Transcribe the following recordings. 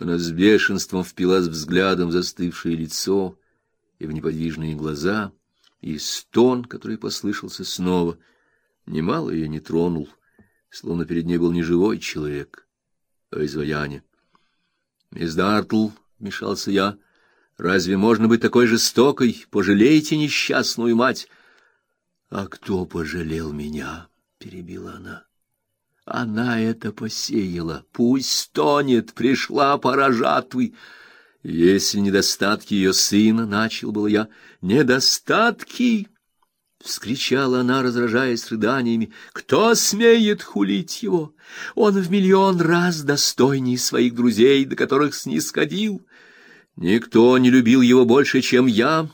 Она с бешенством впилась взглядом в застывшее лицо и в неподвижные глаза, и стон, который послышался снова, немало ее не тронул, словно перед ней был не живой человек, а изваяние. «Мисс Дартл», — вмешался я, — «разве можно быть такой жестокой? Пожалейте несчастную мать!» «А кто пожалел меня?» — перебила она. «Она это посеяла. Пусть стонет, пришла пора жатвы». Если недостатки ее сына, начал был я, недостатки, вскричала она, разражаясь рыданиями. Кто смеет хулить его? Он в миллион раз достойней своих друзей, до которых снисходил. Никто не любил его больше, чем я.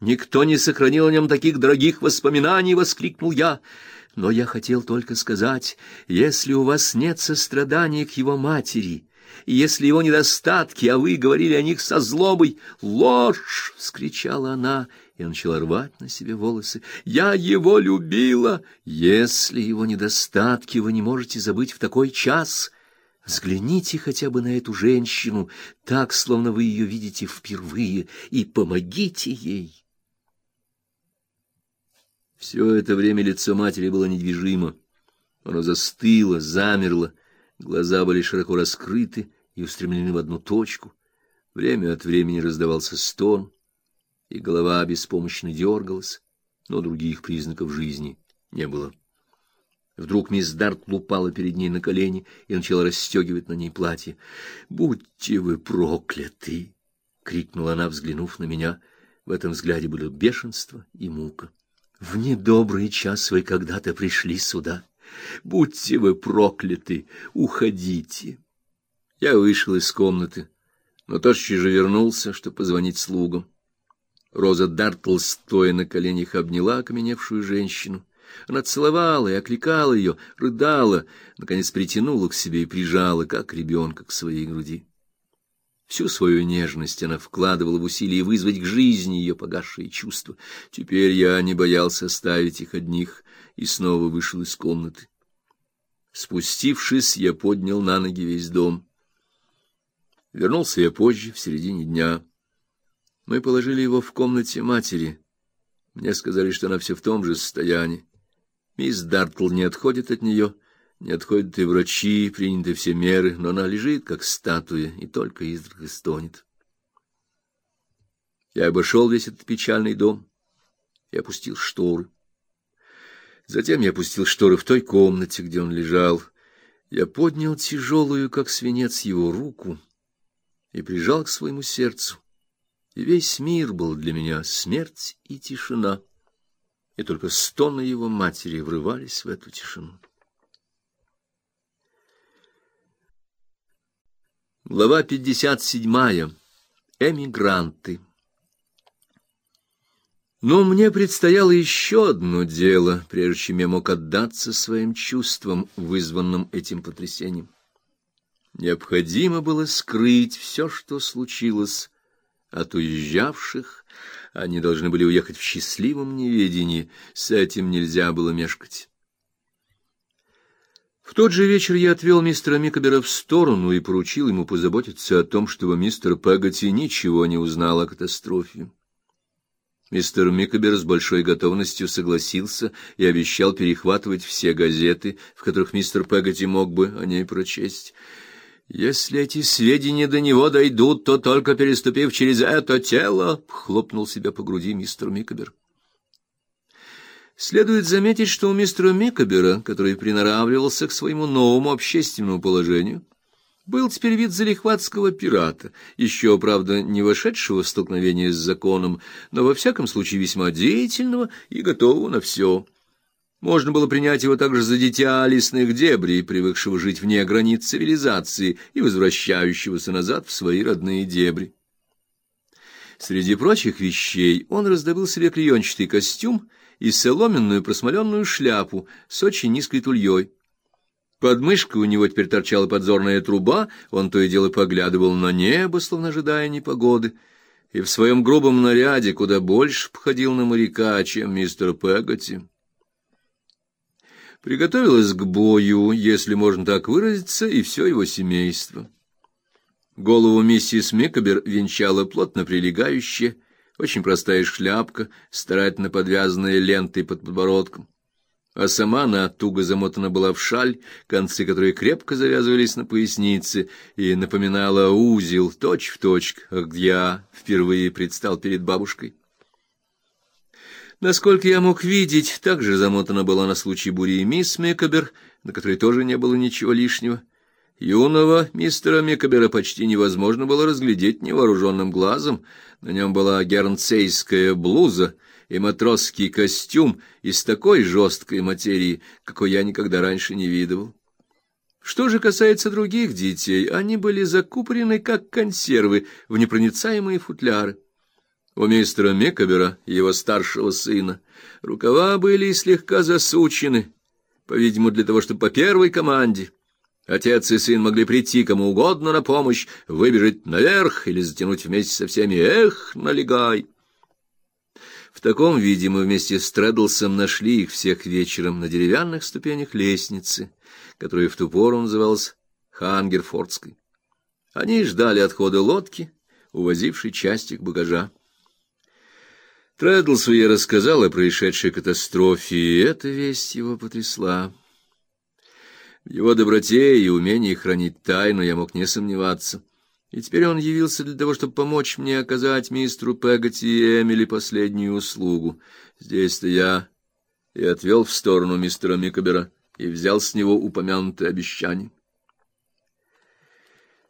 Никто не сохранил о нем таких дорогих воспоминаний, воскликнул я. Но я хотел только сказать, если у вас нет сострадания к его матери, и если его недостатки, а вы говорили о них со злобой, ложь, вскричала она и начала рвать на себе волосы. Я его любила. Если его недостатки вы не можете забыть в такой час, взгляните хотя бы на эту женщину, так словно вы ее видите впервые, и помогите ей. Все это время лицо матери было недвижимо. Оно застыло, замерло, глаза были широко раскрыты и устремлены в одну точку. Время от времени раздавался стон, и голова беспомощно дергалась, но других признаков жизни не было. Вдруг мисс Дарт упала перед ней на колени и начала расстегивать на ней платье. "Будьте вы прокляты!" крикнула она, взглянув на меня. В этом взгляде было бешенство и мука. "В недобрый час вы когда-то пришли сюда. Будьте вы прокляты, уходите!" Я вышел из комнаты, но тотчас же вернулся, чтобы позвонить слугам. Роза Дартл, стоя на коленях, обняла окаменевшую женщину. Она целовала и окликала ее, рыдала, наконец притянула к себе и прижала, как ребенка, к своей груди. Всю свою нежность она вкладывала в усилие вызвать к жизни ее погасшие чувства. Теперь я не боялся оставить их одних и снова вышел из комнаты. Спустившись, я поднял на ноги весь дом. Вернулся я позже, в середине дня. Мы положили его в комнате матери. Мне сказали, что она все в том же состоянии. Мисс Дартл не отходит от нее, не отходят и врачи, приняты все меры, но она лежит как статуя и только изредка стонет. Я обошел весь этот печальный дом и опустил шторы. Затем я опустил шторы в той комнате, где он лежал. Я поднял тяжелую, как свинец, его руку и прижал к своему сердцу и весь мир был для меня смерть и тишина, и только стоны его матери врывались в эту тишину. Глава 57. Эмигранты. Но мне предстояло еще одно дело, прежде чем я мог отдаться своим чувствам, вызванным этим потрясением. Необходимо было скрыть все, что случилось от уезжавших, они должны были уехать в счастливом неведении, с этим нельзя было мешкать. В тот же вечер я отвел мистера Микобера в сторону и поручил ему позаботиться о том, чтобы мистер Пегати ничего не узнал о катастрофе. Мистер Микобер с большой готовностью согласился и обещал перехватывать все газеты, в которых мистер Пегати мог бы о ней прочесть. Если эти сведения до него дойдут, то только переступив через это тело, хлопнул себя по груди мистер Микобер. Следует заметить, что у мистера Микобера, который приноравливался к своему новому общественному положению, был теперь вид залихватского пирата, еще, правда, не вошедшего в столкновение с законом, но во всяком случае весьма деятельного и готового на все. Можно было принять его также за дитя лесных дебрей, привыкшего жить вне границ цивилизации и возвращающегося назад в свои родные дебри. Среди прочих вещей он раздобыл себе клеенчатый костюм и соломенную просмоленную шляпу с очень низкой тульей. Под мышкой у него теперь торчала подзорная труба, он то и дело поглядывал на небо, словно ожидая непогоды, и в своем грубом наряде куда больше походил на моряка, чем мистер Пегати приготовилась к бою, если можно так выразиться, и все его семейство. Голову миссис Микобер венчала плотно прилегающая, очень простая шляпка, старательно подвязанная лентой под подбородком. А сама она туго замотана была в шаль, концы которой крепко завязывались на пояснице, и напоминала узел точь-в-точь, как я впервые предстал перед бабушкой. Насколько я мог видеть, также замотана была на случай бури мисс Микобер, на которой тоже не было ничего лишнего. Юного мистера Микобера почти невозможно было разглядеть невооруженным глазом. На нем была гернцейская блуза и матросский костюм из такой жесткой материи, какой я никогда раньше не видывал. Что же касается других детей, они были закупорены как консервы в непроницаемые футляры. У мистера Микобера его старшего сына рукава были слегка засучены, по-видимому, для того, чтобы по первой команде Отец и сын могли прийти кому угодно на помощь, выбежать наверх или затянуть вместе со всеми. Эх, налегай! В таком виде мы вместе с Трэддлсом нашли их всех вечером на деревянных ступенях лестницы, которая в ту пору называлась Хангерфордской. Они ждали отхода лодки, увозившей частик багажа. Трэддлсу я рассказал о происшедшей катастрофе, и эта весть его потрясла. В его доброте и умении хранить тайну я мог не сомневаться. И теперь он явился для того, чтобы помочь мне оказать мистеру Пегати и Эмили последнюю услугу. Здесь-то я и отвел в сторону мистера Микобера и взял с него упомянутое обещание.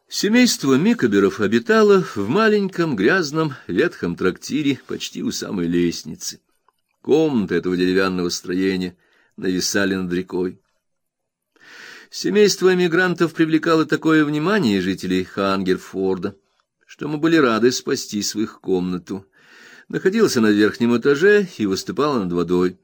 Семейство Микоберов обитало в маленьком грязном ветхом трактире почти у самой лестницы. Комнаты этого деревянного строения нависали над рекой. Семейство эмигрантов привлекало такое внимание жителей Хангерфорда, что мы были рады спасти их комнату. Находилась на верхнем этаже и выступала над водой.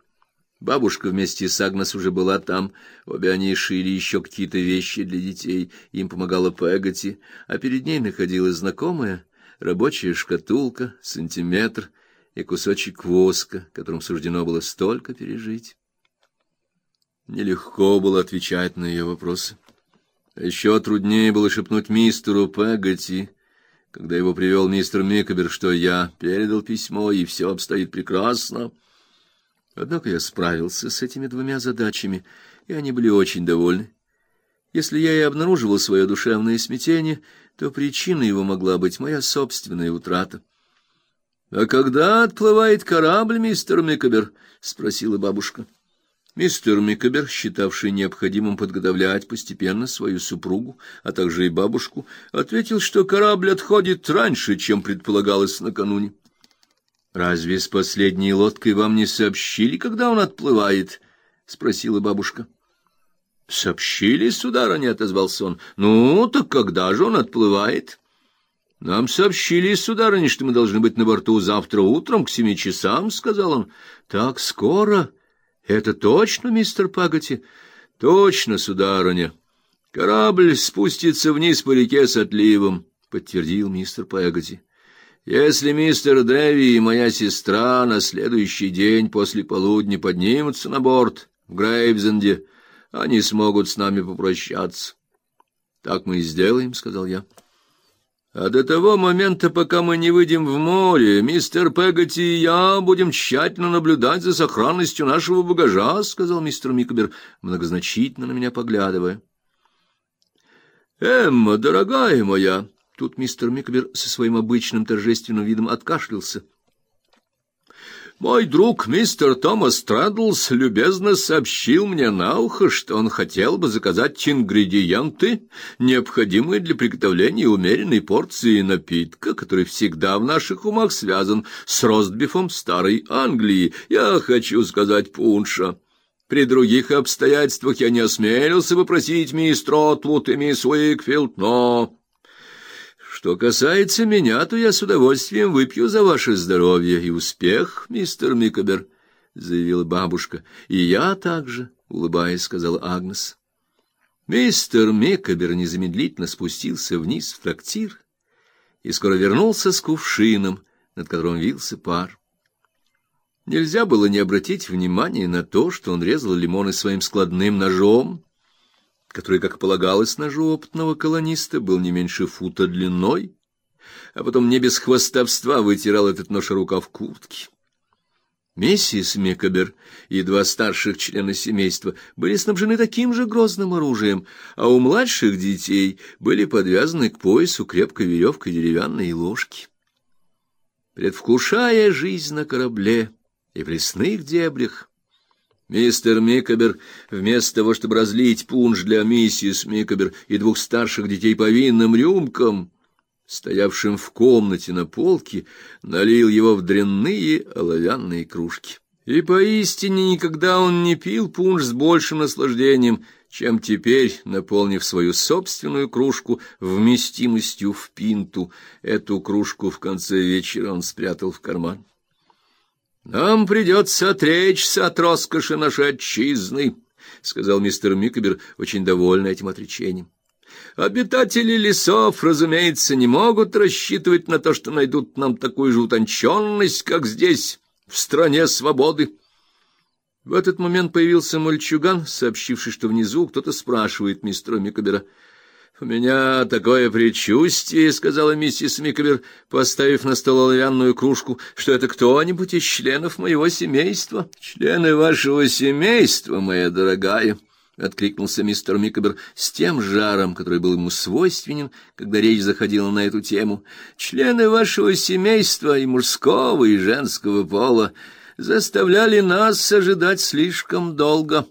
Бабушка вместе с Агнес уже была там, обе они шили еще какие-то вещи для детей, им помогала Пегати, а перед ней находилась знакомая рабочая шкатулка, сантиметр и кусочек воска, которым суждено было столько пережить. Нелегко было отвечать на ее вопросы. А еще труднее было шепнуть мистеру Пегати, когда его привел мистер Микобер, что я передал письмо, и все обстоит прекрасно. Однако я справился с этими двумя задачами, и они были очень довольны. Если я и обнаруживал свое душевное смятение, то причиной его могла быть моя собственная утрата. — А когда отплывает корабль, мистер Микобер? — спросила бабушка. — Мистер Микобер, считавший необходимым подготовлять постепенно свою супругу, а также и бабушку, ответил, что корабль отходит раньше, чем предполагалось накануне. Разве с последней лодкой вам не сообщили, когда он отплывает? спросила бабушка. Сообщили, сударыня, отозвался он. Ну, так когда же он отплывает? Нам сообщили, сударыня, что мы должны быть на борту завтра утром к семи часам, сказал он. Так скоро? Это точно, мистер Паготи? Точно, сударыня. Корабль спустится вниз по реке с отливом, подтвердил мистер Паготи. Если мистер Дэви и моя сестра на следующий день после полудня поднимутся на борт в Грейвзенде, они смогут с нами попрощаться. Так мы и сделаем, сказал я. А до того момента, пока мы не выйдем в море, мистер Пегати и я будем тщательно наблюдать за сохранностью нашего багажа, сказал мистер Микобер, многозначительно на меня поглядывая. Эмма, дорогая моя, тут мистер Микобер со своим обычным торжественным видом откашлялся. Мой друг мистер Томас Трэддлс любезно сообщил мне на ухо, что он хотел бы заказать ингредиенты, необходимые для приготовления умеренной порции напитка, который всегда в наших умах связан с ростбифом старой Англии. Я хочу сказать пунша. При других обстоятельствах я не осмелился бы просить мисс Тротвуд и мисс Уикфилд, но что касается меня, то я с удовольствием выпью за ваше здоровье и успех, мистер Микобер, заявила бабушка. И я также, улыбаясь, сказала Агнес. Мистер Микобер незамедлительно спустился вниз в трактир и скоро вернулся с кувшином, над которым вился пар. Нельзя было не обратить внимания на то, что он резал лимоны своим складным ножом, который, как полагалось ножу опытного колониста, был не меньше фута длиной, а потом не без хвастовства вытирал этот нож рукав куртки. Миссис Микобер и два старших члена семейства были снабжены таким же грозным оружием, а у младших детей были подвязаны к поясу крепкой веревкой деревянные ложки. Предвкушая жизнь на корабле и в лесных дебрях, мистер Микобер, вместо того, чтобы разлить пунш для миссис Микобер и двух старших детей по винным рюмкам, стоявшим в комнате на полке, налил его в дрянные оловянные кружки. И поистине никогда он не пил пунш с большим наслаждением, чем теперь, наполнив свою собственную кружку вместимостью в пинту. Эту кружку в конце вечера он спрятал в карман. «Нам придется отречься от роскоши нашей отчизны», — сказал мистер Микобер, очень довольный этим отречением. Обитатели лесов, разумеется, не могут рассчитывать на то, что найдут нам такую же утонченность, как здесь, в стране свободы. В этот момент появился мальчуган, сообщивший, что внизу кто-то спрашивает мистера Микобера. «У меня такое предчувствие», — сказала миссис Микобер, поставив на стол оловянную кружку, — «что это кто-нибудь из членов моего семейства». «Члены вашего семейства, моя дорогая», — откликнулся мистер Микобер с тем жаром, который был ему свойственен, когда речь заходила на эту тему. «Члены вашего семейства и мужского, и женского пола заставляли нас ожидать слишком долго.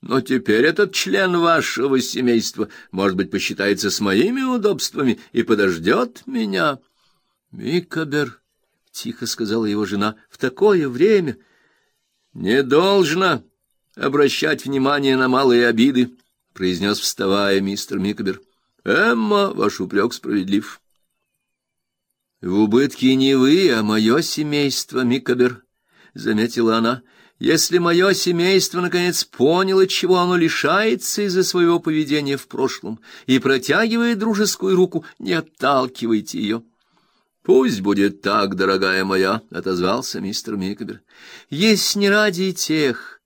Но теперь этот член вашего семейства, может быть, посчитается с моими удобствами и подождет меня». «Микобер», — тихо сказала его жена, — «в такое время...» «Не должно», обращать внимание на малые обиды, — произнес, вставая мистер Микобер. — Эмма, ваш упрек справедлив. — В убытке не вы, а мое семейство, Микобер, — заметила она. — Если мое семейство наконец поняло, чего оно лишается из-за своего поведения в прошлом, и протягивает дружескую руку, не отталкивайте ее. — Пусть будет так, дорогая моя, — отозвался мистер Микобер. — Есть не ради тех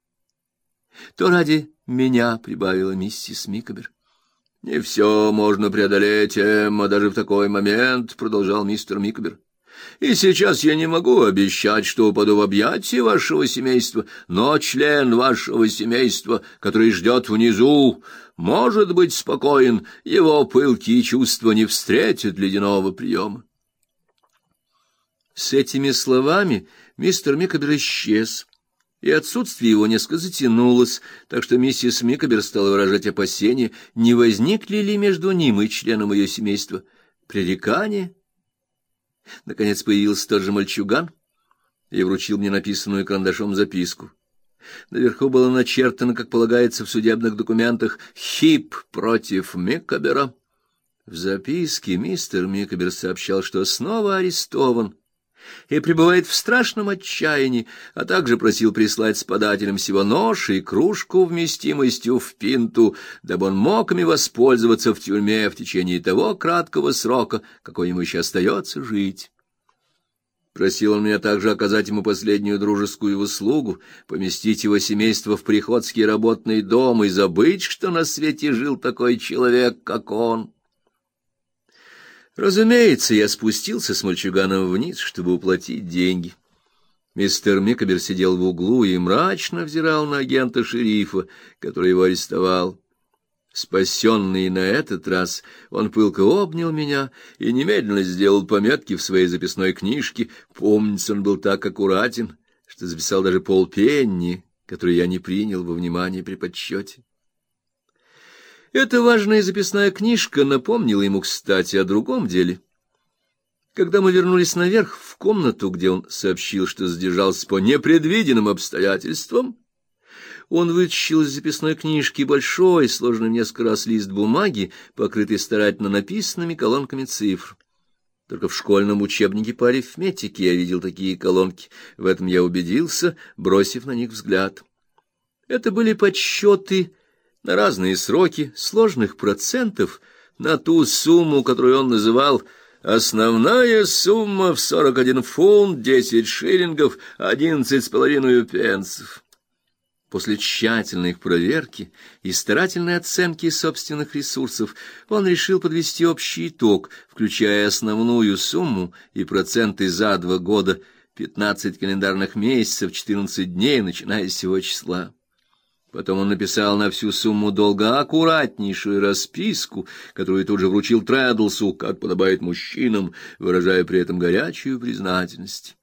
то ради меня, — прибавила миссис Микобер. — Не все можно преодолеть, Эмма, даже в такой момент, — продолжал мистер Микобер. — И сейчас я не могу обещать, что упаду в объятия вашего семейства, но член вашего семейства, который ждет внизу, может быть спокоен, его пылкие чувства не встретят ледяного приема. С этими словами мистер Микобер исчез и отсутствие его несколько затянулось, так что миссис Микобер стала выражать опасения, не возникли ли между ним и членом ее семейства пререкания. Наконец появился тот же мальчуган и вручил мне написанную карандашом записку. Наверху было начертано, как полагается в судебных документах, «Хип против Микобера». В записке мистер Микобер сообщал, что снова арестован и пребывает в страшном отчаянии, а также просил прислать с подателем всего нож и кружку вместимостью в пинту, дабы он мог ими воспользоваться в тюрьме в течение того краткого срока, какой ему еще остается жить. Просил он меня также оказать ему последнюю дружескую услугу, поместить его семейство в приходский работный дом и забыть, что на свете жил такой человек, как он. Разумеется, я спустился с мальчуганом вниз, чтобы уплатить деньги. Мистер Микобер сидел в углу и мрачно взирал на агента шерифа, который его арестовал. Спасенный на этот раз, он пылко обнял меня и немедленно сделал пометки в своей записной книжке. Помнится, он был так аккуратен, что записал даже полпенни, который я не принял во внимание при подсчете. Эта важная записная книжка напомнила ему, кстати, о другом деле. Когда мы вернулись наверх в комнату, где он сообщил, что задержался по непредвиденным обстоятельствам, он вытащил из записной книжки большой, сложенный в несколько раз лист бумаги, покрытый старательно написанными колонками цифр. Только в школьном учебнике по арифметике я видел такие колонки. В этом я убедился, бросив на них взгляд. Это были подсчеты на разные сроки сложных процентов на ту сумму, которую он называл «основная сумма в сорок один фунт, десять шиллингов, одиннадцать с половиной пенсов». После тщательной их проверки и старательной оценки собственных ресурсов он решил подвести общий итог, включая основную сумму и проценты за два года, 15 календарных месяцев, 14 дней, начиная с сего числа. Потом он написал на всю сумму долга аккуратнейшую расписку, которую тут же вручил Трэддлсу, как подобает мужчинам, выражая при этом горячую признательность.